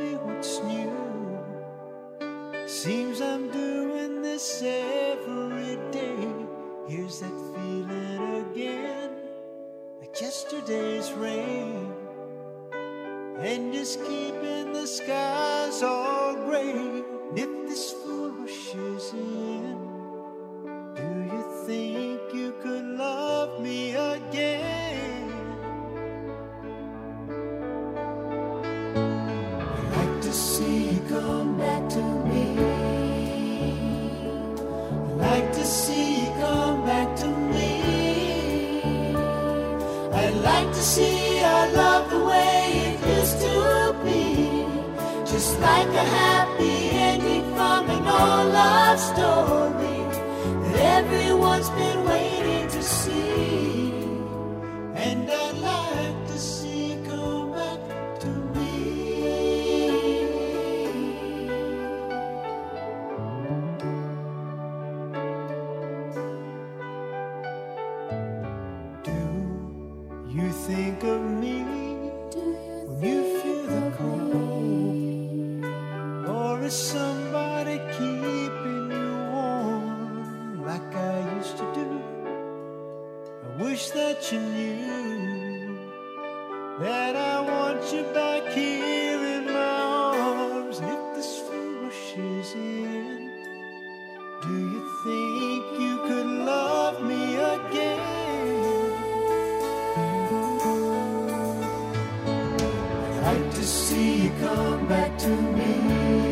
me what's new. Seems I'm doing this every day. Here's that feeling again, like yesterday's rain. And just keeping the skies all like to see our love the way it used to be. Just like a happy ending from an old love story that everyone's been waiting to see. Think of me when you feel the cold? Or is somebody keeping you warm like I used to do? I wish that you knew that I want you back here like to see you come back to me.